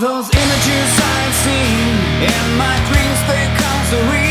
those images I've seen in my dreams, they come to real.